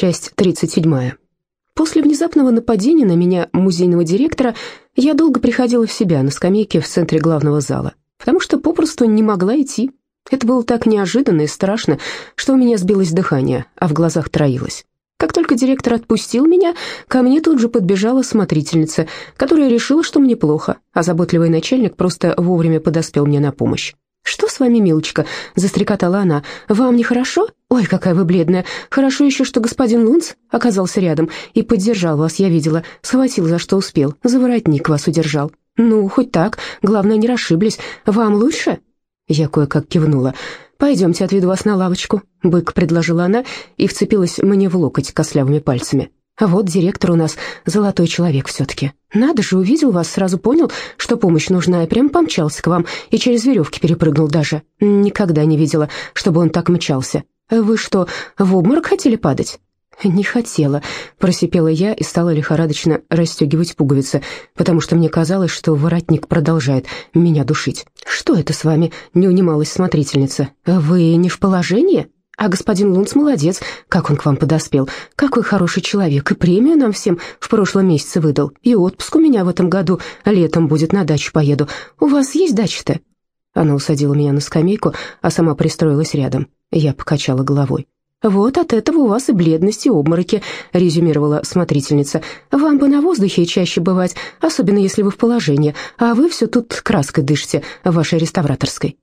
Часть 37. После внезапного нападения на меня музейного директора я долго приходила в себя на скамейке в центре главного зала, потому что попросту не могла идти. Это было так неожиданно и страшно, что у меня сбилось дыхание, а в глазах троилось. Как только директор отпустил меня, ко мне тут же подбежала смотрительница, которая решила, что мне плохо, а заботливый начальник просто вовремя подоспел мне на помощь. «Что с вами, милочка?» — застрекотала она. «Вам нехорошо? Ой, какая вы бледная. Хорошо еще, что господин Лунц оказался рядом и поддержал вас, я видела. Схватил, за что успел. За воротник вас удержал. Ну, хоть так. Главное, не расшиблись. Вам лучше?» Я кое-как кивнула. «Пойдемте, отведу вас на лавочку», — бык предложила она и вцепилась мне в локоть костлявыми пальцами. Вот директор у нас золотой человек все-таки. Надо же, увидел вас, сразу понял, что помощь нужна, и прям помчался к вам, и через веревки перепрыгнул даже. Никогда не видела, чтобы он так мчался. Вы что, в обморок хотели падать?» «Не хотела», — просипела я и стала лихорадочно расстегивать пуговицы, потому что мне казалось, что воротник продолжает меня душить. «Что это с вами?» — не унималась смотрительница. «Вы не в положении?» А господин Лунц молодец, как он к вам подоспел. Какой хороший человек, и премию нам всем в прошлом месяце выдал. И отпуск у меня в этом году, летом будет, на дачу поеду. У вас есть дача-то?» Она усадила меня на скамейку, а сама пристроилась рядом. Я покачала головой. «Вот от этого у вас и бледность, и обмороки», — резюмировала смотрительница. «Вам бы на воздухе чаще бывать, особенно если вы в положении, а вы все тут краской дышите вашей реставраторской».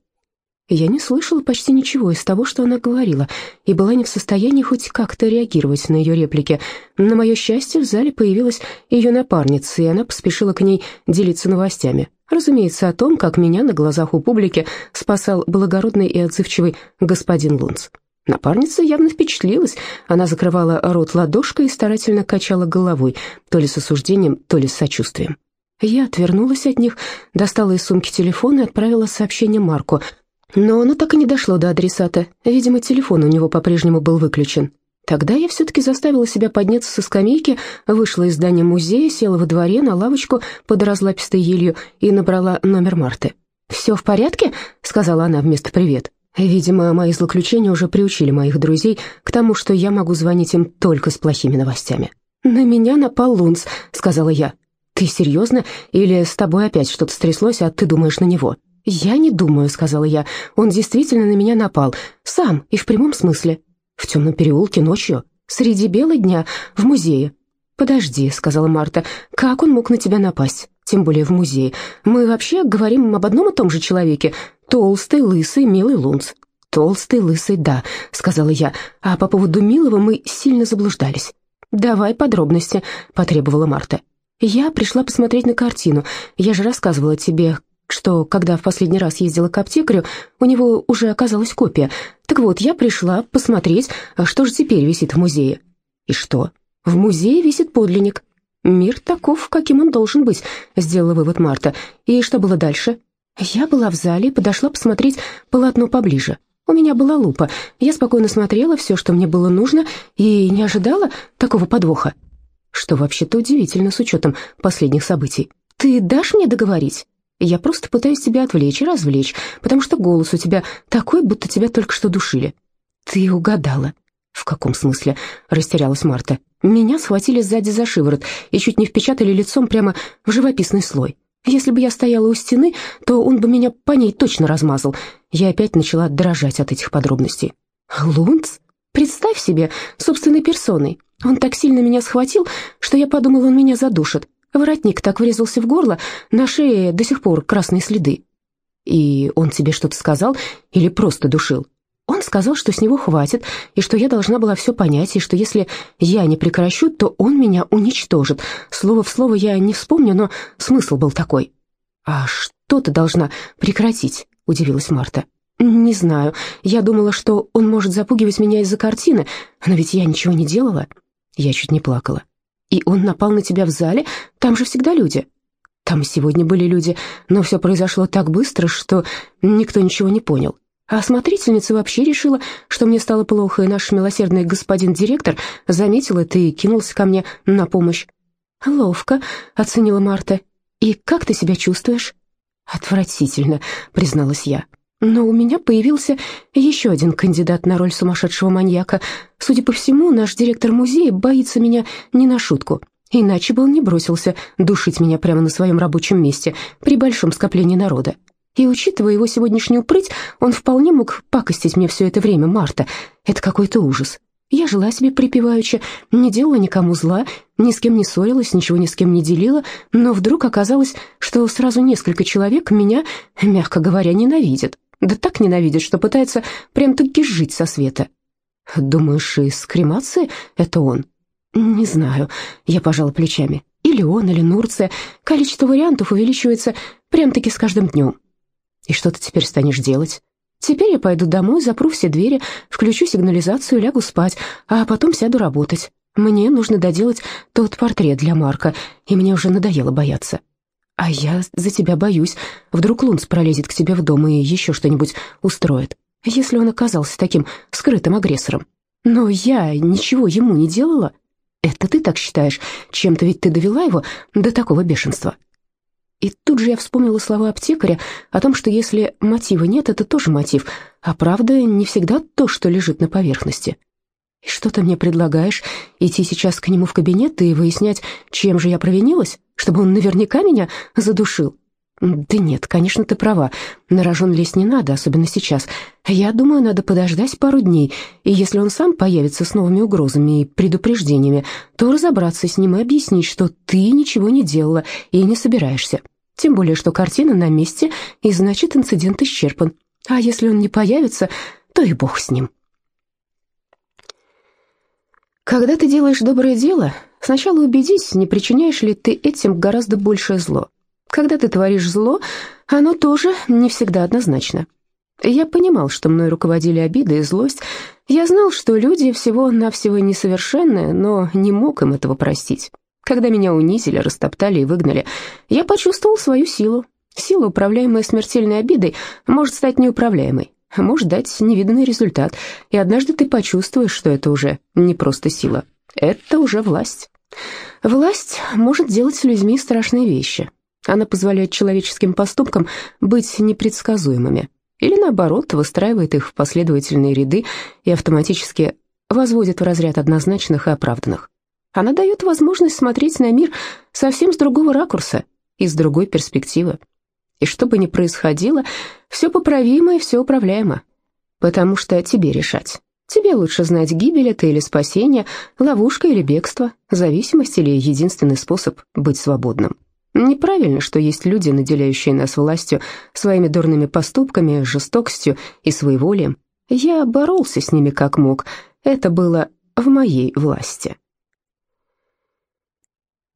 Я не слышала почти ничего из того, что она говорила, и была не в состоянии хоть как-то реагировать на ее реплики. На мое счастье, в зале появилась ее напарница, и она поспешила к ней делиться новостями. Разумеется, о том, как меня на глазах у публики спасал благородный и отзывчивый господин Лунц. Напарница явно впечатлилась. Она закрывала рот ладошкой и старательно качала головой, то ли с осуждением, то ли с сочувствием. Я отвернулась от них, достала из сумки телефон и отправила сообщение Марку — но оно так и не дошло до адресата. Видимо, телефон у него по-прежнему был выключен. Тогда я все-таки заставила себя подняться со скамейки, вышла из здания музея, села во дворе на лавочку под разлапистой елью и набрала номер Марты. «Все в порядке?» — сказала она вместо «привет». Видимо, мои злоключения уже приучили моих друзей к тому, что я могу звонить им только с плохими новостями. «На меня напал Лунц», — сказала я. «Ты серьезно? Или с тобой опять что-то стряслось, а ты думаешь на него?» «Я не думаю», — сказала я. «Он действительно на меня напал. Сам и в прямом смысле. В темном переулке ночью, среди бела дня, в музее». «Подожди», — сказала Марта. «Как он мог на тебя напасть? Тем более в музее. Мы вообще говорим об одном и том же человеке. Толстый, лысый, милый Лунц». «Толстый, лысый, да», — сказала я. «А по поводу милого мы сильно заблуждались». «Давай подробности», — потребовала Марта. «Я пришла посмотреть на картину. Я же рассказывала тебе, что когда в последний раз ездила к аптекарю, у него уже оказалась копия. Так вот, я пришла посмотреть, а что же теперь висит в музее. И что? В музее висит подлинник. Мир таков, каким он должен быть, сделала вывод Марта. И что было дальше? Я была в зале и подошла посмотреть полотно поближе. У меня была лупа. Я спокойно смотрела все, что мне было нужно, и не ожидала такого подвоха. Что вообще-то удивительно с учетом последних событий. Ты дашь мне договорить? Я просто пытаюсь тебя отвлечь и развлечь, потому что голос у тебя такой, будто тебя только что душили». «Ты угадала». «В каком смысле?» — растерялась Марта. «Меня схватили сзади за шиворот и чуть не впечатали лицом прямо в живописный слой. Если бы я стояла у стены, то он бы меня по ней точно размазал». Я опять начала дрожать от этих подробностей. «Лунц? Представь себе, собственной персоной. Он так сильно меня схватил, что я подумала, он меня задушит. Воротник так врезался в горло, на шее до сих пор красные следы. И он тебе что-то сказал или просто душил? Он сказал, что с него хватит, и что я должна была все понять, и что если я не прекращу, то он меня уничтожит. Слово в слово я не вспомню, но смысл был такой. «А что ты должна прекратить?» — удивилась Марта. «Не знаю. Я думала, что он может запугивать меня из-за картины, но ведь я ничего не делала». Я чуть не плакала. И он напал на тебя в зале? Там же всегда люди». «Там сегодня были люди, но все произошло так быстро, что никто ничего не понял. А смотрительница вообще решила, что мне стало плохо, и наш милосердный господин директор заметил это и кинулся ко мне на помощь». «Ловко», — оценила Марта. «И как ты себя чувствуешь?» «Отвратительно», — призналась я. Но у меня появился еще один кандидат на роль сумасшедшего маньяка. Судя по всему, наш директор музея боится меня не на шутку. Иначе бы он не бросился душить меня прямо на своем рабочем месте при большом скоплении народа. И, учитывая его сегодняшнюю прыть, он вполне мог пакостить мне все это время, Марта. Это какой-то ужас. Я жила себе припеваючи, не делала никому зла, ни с кем не ссорилась, ничего ни с кем не делила, но вдруг оказалось, что сразу несколько человек меня, мягко говоря, ненавидят. Да так ненавидят, что пытаются прям-таки жить со света. Думаешь, из кремации это он? Не знаю, я пожала плечами. Или он, или Нурция. Количество вариантов увеличивается прям-таки с каждым днем. И что ты теперь станешь делать? Теперь я пойду домой, запру все двери, включу сигнализацию, лягу спать, а потом сяду работать. Мне нужно доделать тот портрет для Марка, и мне уже надоело бояться. А я за тебя боюсь. Вдруг Лунц пролезет к тебе в дом и еще что-нибудь устроит, если он оказался таким скрытым агрессором. Но я ничего ему не делала. Это ты так считаешь? Чем-то ведь ты довела его до такого бешенства. И тут же я вспомнила слова аптекаря о том, что если мотива нет, это тоже мотив, а правда не всегда то, что лежит на поверхности. И что ты мне предлагаешь? Идти сейчас к нему в кабинет и выяснять, чем же я провинилась? Чтобы он наверняка меня задушил? Да нет, конечно, ты права. На рожон лезть не надо, особенно сейчас. Я думаю, надо подождать пару дней, и если он сам появится с новыми угрозами и предупреждениями, то разобраться с ним и объяснить, что ты ничего не делала и не собираешься. Тем более, что картина на месте, и значит, инцидент исчерпан. А если он не появится, то и бог с ним. Когда ты делаешь доброе дело, сначала убедись, не причиняешь ли ты этим гораздо большее зло. Когда ты творишь зло, оно тоже не всегда однозначно. Я понимал, что мной руководили обиды и злость. Я знал, что люди всего-навсего несовершенны, но не мог им этого простить. Когда меня унизили, растоптали и выгнали, я почувствовал свою силу. Сила, управляемая смертельной обидой, может стать неуправляемой, может дать невиданный результат, и однажды ты почувствуешь, что это уже не просто сила, это уже власть. Власть может делать с людьми страшные вещи. Она позволяет человеческим поступкам быть непредсказуемыми, или наоборот, выстраивает их в последовательные ряды и автоматически возводит в разряд однозначных и оправданных. Она дает возможность смотреть на мир совсем с другого ракурса и с другой перспективы. И что бы ни происходило, все поправимо и все управляемо. Потому что тебе решать. Тебе лучше знать, гибель это или спасение, ловушка или бегство, зависимость или единственный способ быть свободным. Неправильно, что есть люди, наделяющие нас властью своими дурными поступками, жестокостью и своеволием. Я боролся с ними как мог, это было в моей власти.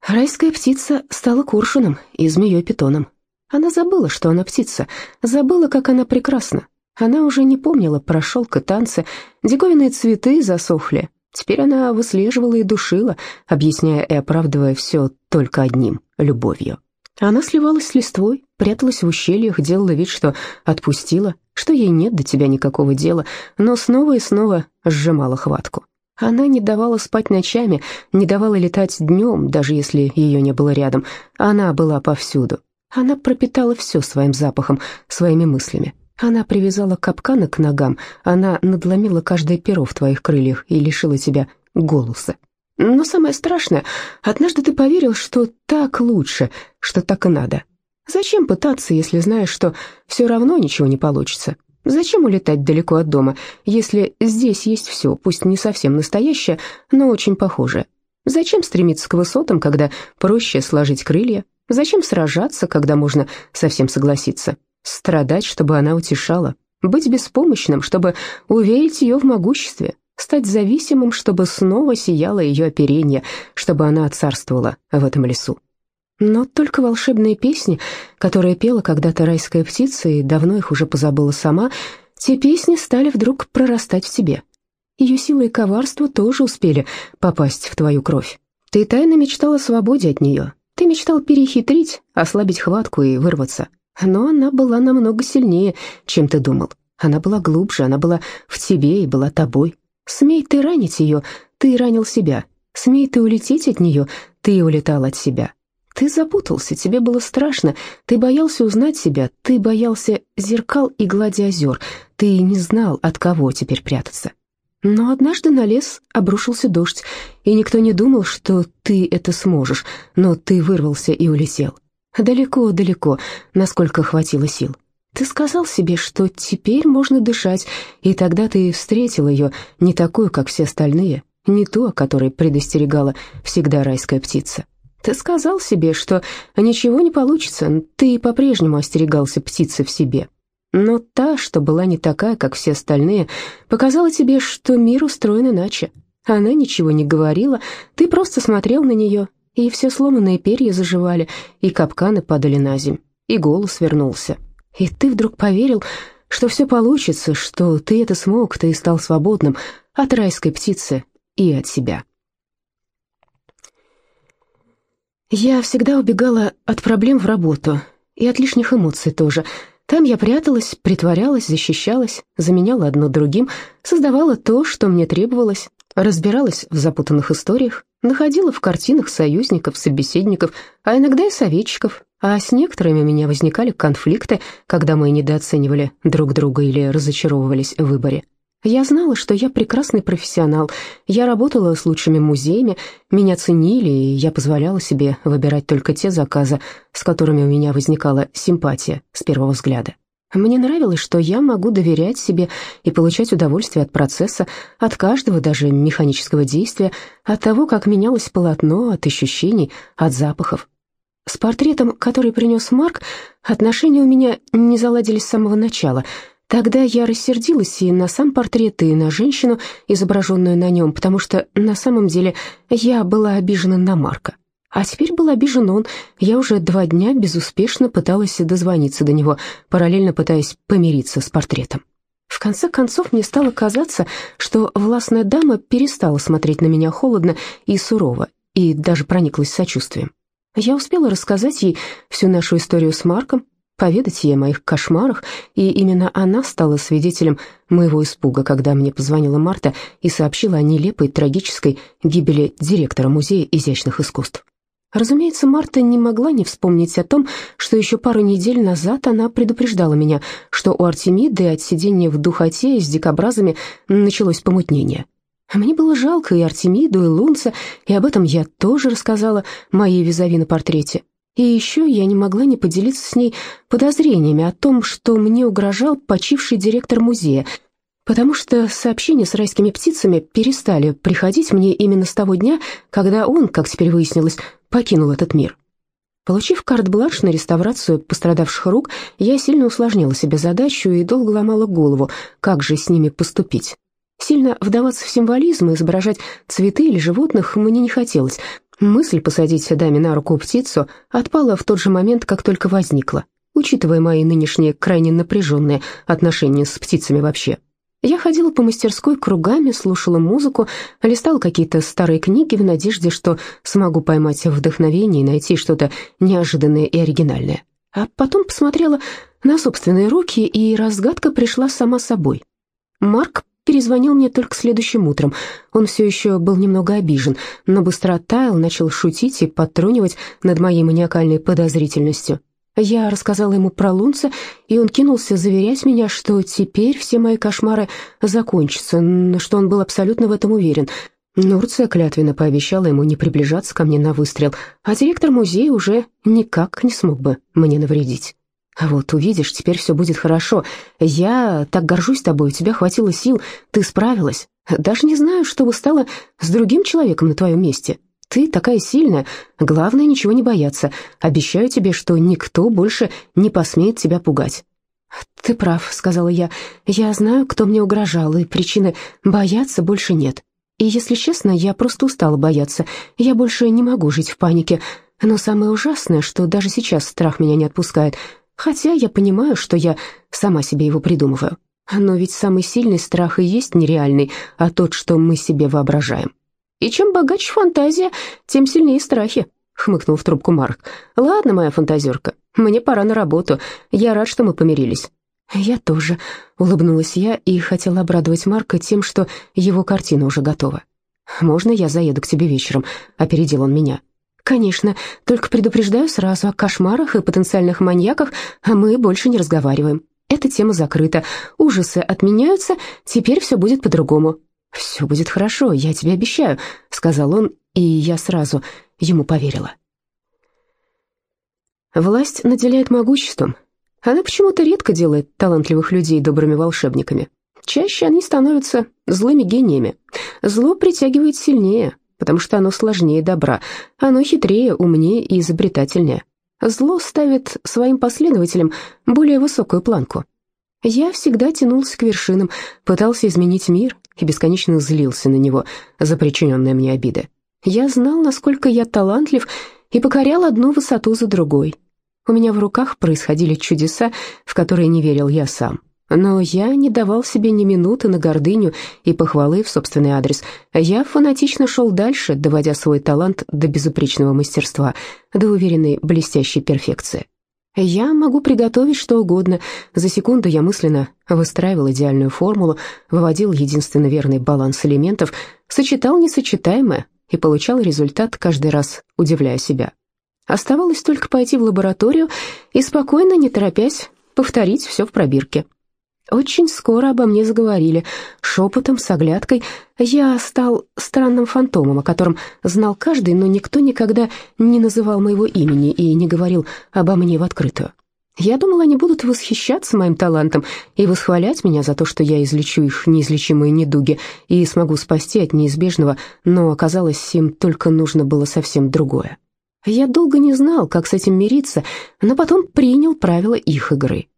Райская птица стала куршуном и змеей-питоном. Она забыла, что она птица, забыла, как она прекрасна. Она уже не помнила про шелк и танцы, диковинные цветы засохли. Теперь она выслеживала и душила, объясняя и оправдывая все только одним — любовью. Она сливалась с листвой, пряталась в ущельях, делала вид, что отпустила, что ей нет до тебя никакого дела, но снова и снова сжимала хватку. Она не давала спать ночами, не давала летать днем, даже если ее не было рядом. Она была повсюду. Она пропитала все своим запахом, своими мыслями. Она привязала капканы к ногам, она надломила каждое перо в твоих крыльях и лишила тебя голоса. Но самое страшное, однажды ты поверил, что так лучше, что так и надо. Зачем пытаться, если знаешь, что все равно ничего не получится? Зачем улетать далеко от дома, если здесь есть все, пусть не совсем настоящее, но очень похожее? Зачем стремиться к высотам, когда проще сложить крылья? Зачем сражаться, когда можно совсем согласиться? Страдать, чтобы она утешала? Быть беспомощным, чтобы уверить ее в могуществе? Стать зависимым, чтобы снова сияло ее оперение, чтобы она царствовала в этом лесу? Но только волшебные песни, которые пела когда-то райская птица и давно их уже позабыла сама, те песни стали вдруг прорастать в тебе. Ее сила и коварство тоже успели попасть в твою кровь. Ты тайно мечтала о свободе от нее. Ты мечтал перехитрить, ослабить хватку и вырваться. Но она была намного сильнее, чем ты думал. Она была глубже, она была в тебе и была тобой. Смей ты ранить ее, ты ранил себя. Смей ты улететь от нее, ты улетал от себя. Ты запутался, тебе было страшно, ты боялся узнать себя, ты боялся зеркал и глади озер, ты не знал, от кого теперь прятаться. Но однажды на лес обрушился дождь, и никто не думал, что ты это сможешь, но ты вырвался и улетел. Далеко-далеко, насколько хватило сил. Ты сказал себе, что теперь можно дышать, и тогда ты встретил ее, не такую, как все остальные, не ту, о которой предостерегала всегда райская птица. Ты сказал себе, что ничего не получится, ты по-прежнему остерегался птицы в себе. Но та, что была не такая, как все остальные, показала тебе, что мир устроен иначе. Она ничего не говорила, ты просто смотрел на нее, и все сломанные перья заживали, и капканы падали на земь, и голос вернулся. И ты вдруг поверил, что все получится, что ты это смог, ты стал свободным от райской птицы и от себя. Я всегда убегала от проблем в работу и от лишних эмоций тоже. Там я пряталась, притворялась, защищалась, заменяла одно другим, создавала то, что мне требовалось, разбиралась в запутанных историях, находила в картинах союзников, собеседников, а иногда и советчиков, а с некоторыми у меня возникали конфликты, когда мы недооценивали друг друга или разочаровывались в выборе. Я знала, что я прекрасный профессионал. Я работала с лучшими музеями, меня ценили, и я позволяла себе выбирать только те заказы, с которыми у меня возникала симпатия с первого взгляда. Мне нравилось, что я могу доверять себе и получать удовольствие от процесса, от каждого даже механического действия, от того, как менялось полотно, от ощущений, от запахов. С портретом, который принес Марк, отношения у меня не заладились с самого начала — Тогда я рассердилась и на сам портрет, и на женщину, изображенную на нем, потому что на самом деле я была обижена на Марка. А теперь был обижен он. Я уже два дня безуспешно пыталась дозвониться до него, параллельно пытаясь помириться с портретом. В конце концов, мне стало казаться, что властная дама перестала смотреть на меня холодно и сурово, и даже прониклась сочувствием. Я успела рассказать ей всю нашу историю с Марком, поведать ей о моих кошмарах, и именно она стала свидетелем моего испуга, когда мне позвонила Марта и сообщила о нелепой трагической гибели директора Музея изящных искусств. Разумеется, Марта не могла не вспомнить о том, что еще пару недель назад она предупреждала меня, что у Артемиды от сидения в духоте с дикобразами началось помутнение. Мне было жалко и Артемиду, и Лунца, и об этом я тоже рассказала моей визави на портрете. И еще я не могла не поделиться с ней подозрениями о том, что мне угрожал почивший директор музея, потому что сообщения с райскими птицами перестали приходить мне именно с того дня, когда он, как теперь выяснилось, покинул этот мир. Получив карт-бланш на реставрацию пострадавших рук, я сильно усложнила себе задачу и долго ломала голову, как же с ними поступить. Сильно вдаваться в символизм и изображать цветы или животных мне не хотелось, Мысль посадить даме на руку птицу отпала в тот же момент, как только возникла, учитывая мои нынешние крайне напряженные отношения с птицами вообще. Я ходила по мастерской кругами, слушала музыку, листала какие-то старые книги в надежде, что смогу поймать вдохновение и найти что-то неожиданное и оригинальное. А потом посмотрела на собственные руки, и разгадка пришла сама собой. Марк перезвонил мне только следующим утром. Он все еще был немного обижен, но быстро оттаял, начал шутить и подтрунивать над моей маниакальной подозрительностью. Я рассказала ему про Лунца, и он кинулся заверять меня, что теперь все мои кошмары закончатся, что он был абсолютно в этом уверен. Нурция клятвенно пообещала ему не приближаться ко мне на выстрел, а директор музея уже никак не смог бы мне навредить. Вот увидишь, теперь все будет хорошо. Я так горжусь тобой, у тебя хватило сил, ты справилась. Даже не знаю, что бы стало с другим человеком на твоем месте. Ты такая сильная, главное ничего не бояться. Обещаю тебе, что никто больше не посмеет тебя пугать». «Ты прав», — сказала я. «Я знаю, кто мне угрожал, и причины бояться больше нет. И, если честно, я просто устала бояться. Я больше не могу жить в панике. Но самое ужасное, что даже сейчас страх меня не отпускает. Хотя я понимаю, что я сама себе его придумываю. Но ведь самый сильный страх и есть нереальный, а тот, что мы себе воображаем. И чем богаче фантазия, тем сильнее страхи, хмыкнул в трубку Марк. Ладно, моя фантазерка, мне пора на работу. Я рад, что мы помирились. Я тоже, улыбнулась я и хотела обрадовать Марка тем, что его картина уже готова. Можно я заеду к тебе вечером? опередил он меня. «Конечно, только предупреждаю сразу о кошмарах и потенциальных маньяках, а мы больше не разговариваем. Эта тема закрыта, ужасы отменяются, теперь все будет по-другому». «Все будет хорошо, я тебе обещаю», — сказал он, и я сразу ему поверила. Власть наделяет могуществом. Она почему-то редко делает талантливых людей добрыми волшебниками. Чаще они становятся злыми гениями. Зло притягивает сильнее, потому что оно сложнее добра, оно хитрее, умнее и изобретательнее. Зло ставит своим последователям более высокую планку. Я всегда тянулся к вершинам, пытался изменить мир и бесконечно злился на него за причиненные мне обиды. Я знал, насколько я талантлив, и покорял одну высоту за другой. У меня в руках происходили чудеса, в которые не верил я сам. Но я не давал себе ни минуты на гордыню и похвалы в собственный адрес. Я фанатично шел дальше, доводя свой талант до безупречного мастерства, до уверенной блестящей перфекции. Я могу приготовить что угодно. За секунду я мысленно выстраивал идеальную формулу, выводил единственно верный баланс элементов, сочетал несочетаемое и получал результат каждый раз, удивляя себя. Оставалось только пойти в лабораторию и спокойно, не торопясь, повторить все в пробирке. Очень скоро обо мне заговорили, шепотом, с оглядкой. Я стал странным фантомом, о котором знал каждый, но никто никогда не называл моего имени и не говорил обо мне в открытую. Я думал, они будут восхищаться моим талантом и восхвалять меня за то, что я излечу их неизлечимые недуги и смогу спасти от неизбежного, но оказалось, им только нужно было совсем другое. Я долго не знал, как с этим мириться, но потом принял правила их игры.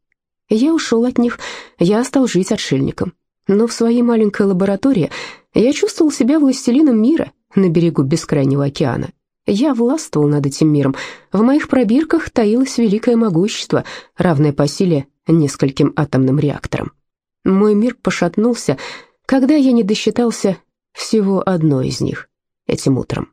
Я ушел от них, я стал жить отшельником. Но в своей маленькой лаборатории я чувствовал себя властелином мира на берегу бескрайнего океана. Я властвовал над этим миром. В моих пробирках таилось великое могущество, равное по силе нескольким атомным реакторам. Мой мир пошатнулся, когда я не досчитался всего одной из них этим утром.